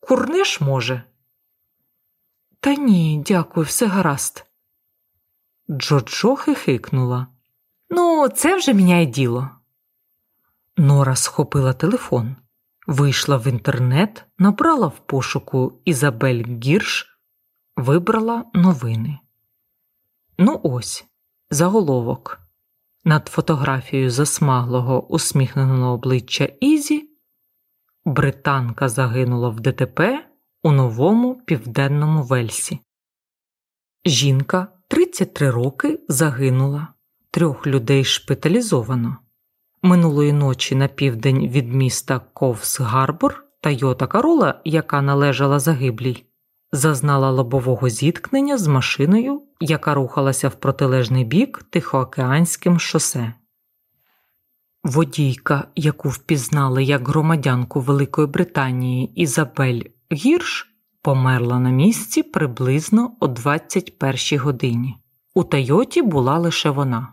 Курнеш, може? Та ні, дякую, все гаразд. Джоджо хихикнула. Ну, це вже міняє діло. Нора схопила телефон, вийшла в інтернет, набрала в пошуку Ізабель Гірш, вибрала новини. Ну, ось заголовок. Над фотографією засмаглого усміхненого обличчя Ізі британка загинула в ДТП у новому південному Вельсі. Жінка 33 роки загинула, трьох людей шпиталізовано. Минулої ночі на південь від міста Ковс Гарбор Тойота Королла, яка належала загиблій, зазнала лобового зіткнення з машиною, яка рухалася в протилежний бік Тихоокеанським шосе. Водійка, яку впізнали як громадянку Великої Британії Ізабель Гірш, померла на місці приблизно о 21 годині. У Тойоті була лише вона.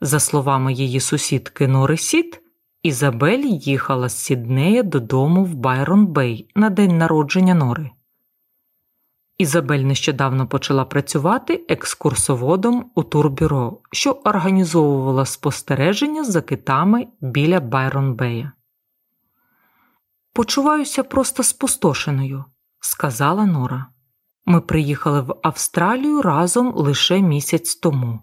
За словами її сусідки Нори Сіт, Ізабель їхала з Сіднея додому в Байрон Бей на день народження Нори. Ізабель нещодавно почала працювати екскурсоводом у турбюро, що організовувала спостереження за китами біля Байрон Бея. Почуваюся просто спустошеною, сказала Нора. Ми приїхали в Австралію разом лише місяць тому,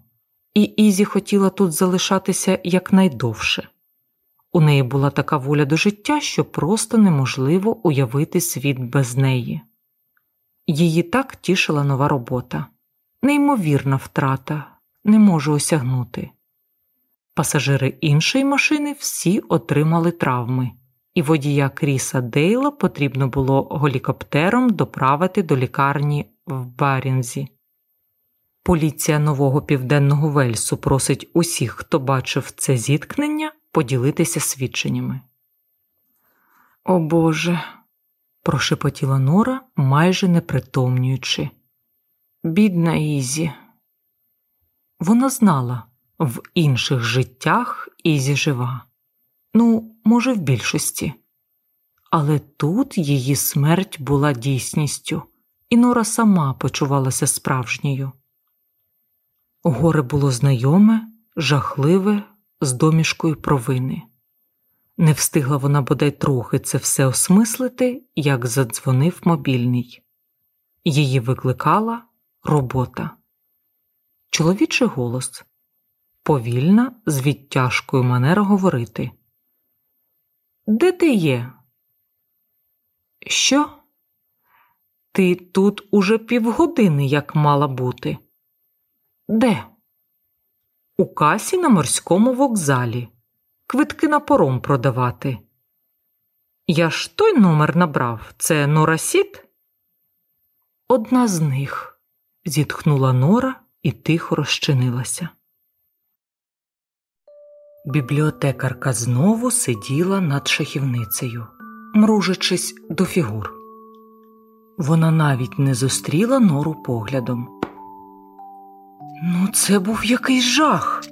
і Ізі хотіла тут залишатися якнайдовше. У неї була така воля до життя, що просто неможливо уявити світ без неї. Її так тішила нова робота, неймовірна втрата, не можу осягнути. Пасажири іншої машини всі отримали травми, і водія Кріса Дейла потрібно було голікоптером доправити до лікарні в Барінзі. Поліція нового південного Вельсу просить усіх, хто бачив це зіткнення, поділитися свідченнями. О Боже, прошепотіла Нора, майже непритомніючи. Бідна Ізі. Вона знала, в інших життях Ізі жива. Ну, може, в більшості. Але тут її смерть була дійсністю, і Нора сама почувалася справжньою. Горе було знайоме, жахливе, з домішкою провини. Не встигла вона бодай трохи це все осмислити, як задзвонив мобільний. Її викликала робота. Чоловічий голос повільна, з відтяжкою манера говорити. Де ти є? Що? Ти тут уже півгодини як мала бути? Де? У касі на морському вокзалі. Квитки на пором продавати. Я ж той номер набрав. Це Нора Сіт? Одна з них, зітхнула Нора і тихо розчинилася. Бібліотекарка знову сиділа над шахівницею, мружачись до фігур. Вона навіть не зустріла нору поглядом. Ну, це був якийсь жах.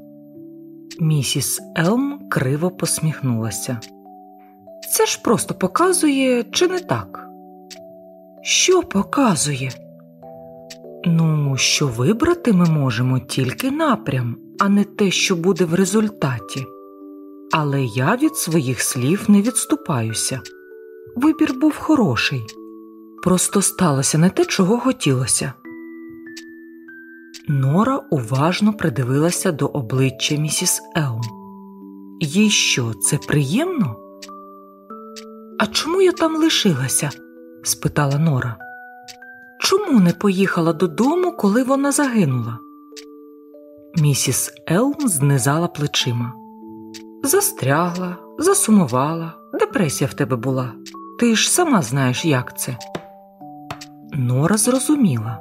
Місіс Елм криво посміхнулася. Це ж просто показує, чи не так? Що показує? Ну, що вибрати ми можемо тільки напрям, а не те, що буде в результаті. Але я від своїх слів не відступаюся. Вибір був хороший, просто сталося не те, чого хотілося. Нора уважно придивилася до обличчя місіс Елм. Їй що, це приємно? А чому я там лишилася? спитала Нора. Чому не поїхала додому, коли вона загинула? Місіс Елм знизала плечима. Застрягла, засумувала, депресія в тебе була. Ти ж сама знаєш, як це. Нора зрозуміла.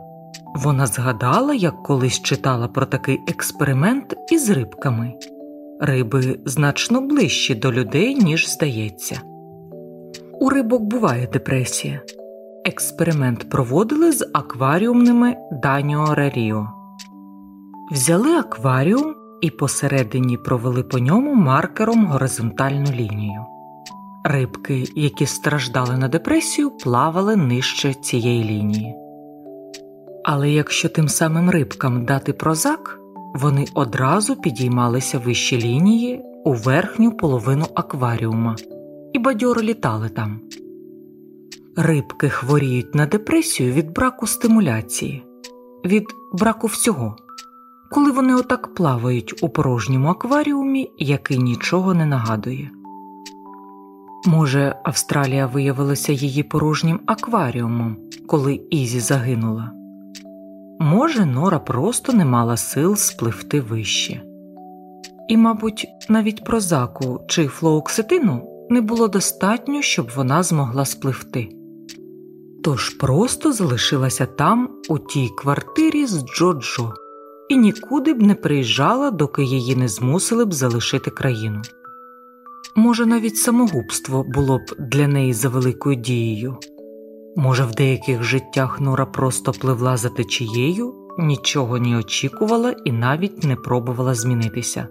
Вона згадала, як колись читала про такий експеримент із рибками. Риби значно ближчі до людей, ніж здається. У рибок буває депресія. Експеримент проводили з акваріумними Даніо Реріо. Взяли акваріум і посередині провели по ньому маркером горизонтальну лінію. Рибки, які страждали на депресію, плавали нижче цієї лінії. Але якщо тим самим рибкам дати прозак, вони одразу підіймалися вищі лінії у верхню половину акваріума і бадьоро літали там. Рибки хворіють на депресію від браку стимуляції, від браку всього, коли вони отак плавають у порожньому акваріумі, який нічого не нагадує. Може, Австралія виявилася її порожнім акваріумом, коли Ізі загинула. Може, Нора просто не мала сил спливти вище. І, мабуть, навіть прозаку чи флооксетину не було достатньо, щоб вона змогла спливти. Тож просто залишилася там, у тій квартирі з Джоджо, і нікуди б не приїжджала, доки її не змусили б залишити країну. Може, навіть самогубство було б для неї за великою дією. Може, в деяких життях Нора просто пливла за течією, нічого не очікувала і навіть не пробувала змінитися.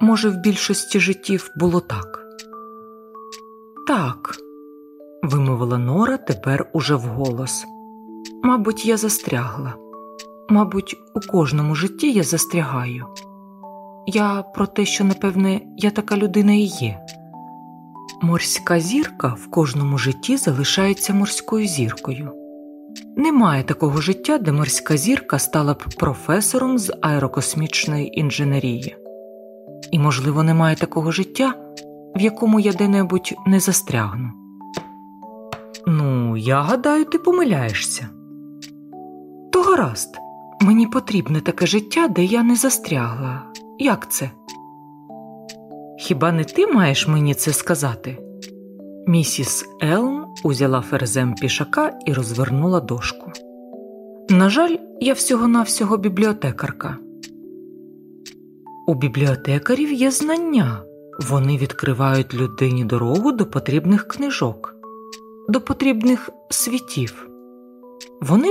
Може, в більшості життів було так? Так, вимовила Нора тепер уже вголос. Мабуть, я застрягла. Мабуть, у кожному житті я застрягаю. Я про те, що, напевне, я така людина і є. Морська зірка в кожному житті залишається морською зіркою. Немає такого життя, де морська зірка стала б професором з аерокосмічної інженерії, і, можливо, немає такого життя, в якому я де-небудь не застрягну. Ну, я гадаю, ти помиляєшся. То гаразд, мені потрібне таке життя, де я не застрягла. Як це? Хіба не ти маєш мені це сказати? Місіс Елм узяла ферзем пішака і розвернула дошку. На жаль, я всього-навсього бібліотекарка. У бібліотекарів є знання, Вони відкривають людині дорогу до потрібних книжок, до потрібних світів. Вони